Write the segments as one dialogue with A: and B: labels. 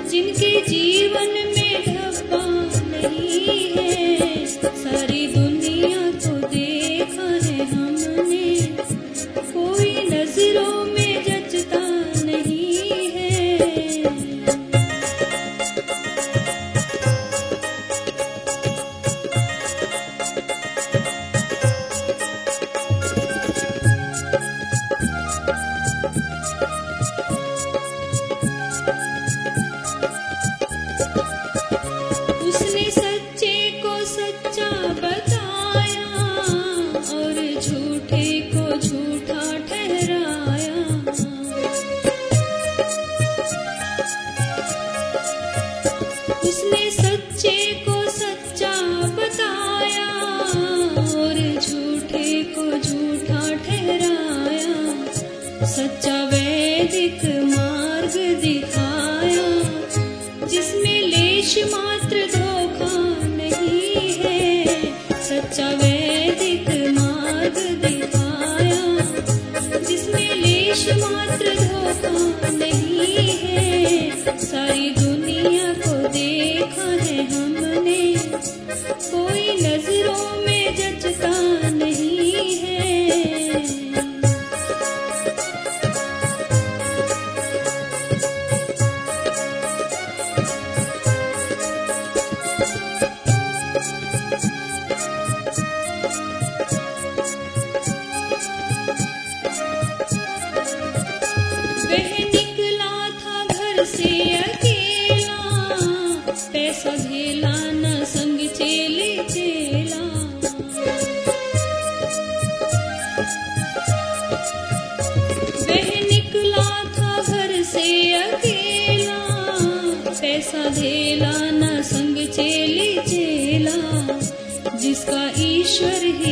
A: जिनके जीवन में धब्बा नहीं है सारी झूठे को झूठा ठहराया। सच्चा वैदिक से न संग चेला निकला था घर से अकेला, पैसा संग चेले चेला। जिसका ईश्वर है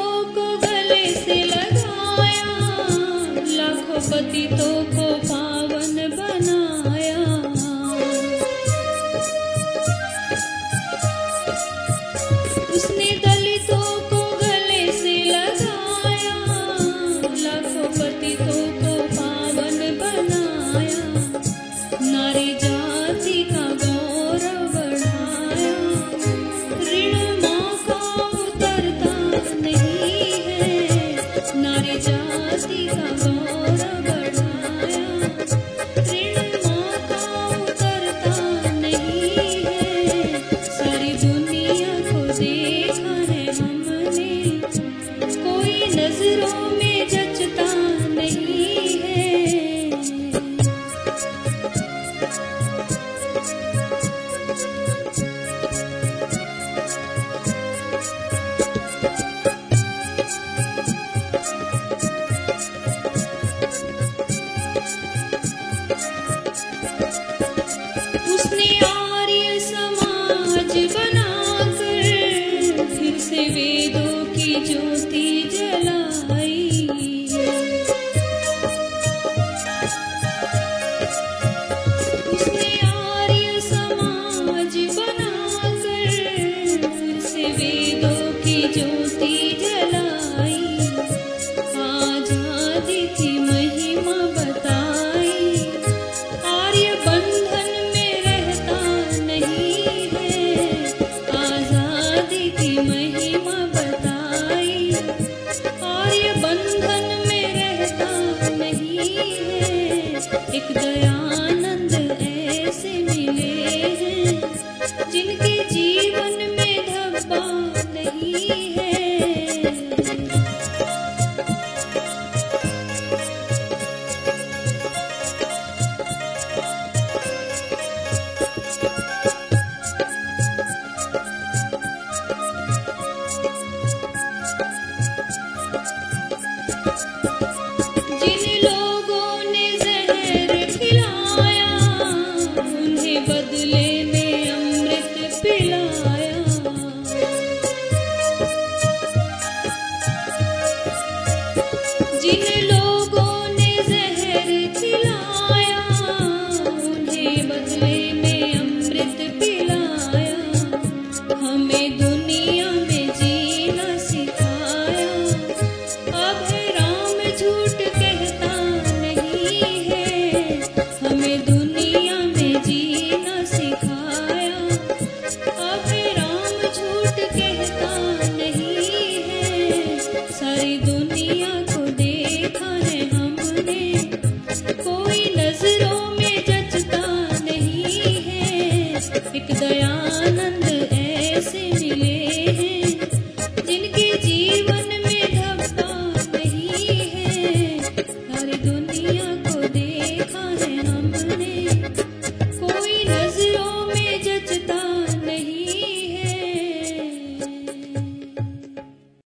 A: जिंदगी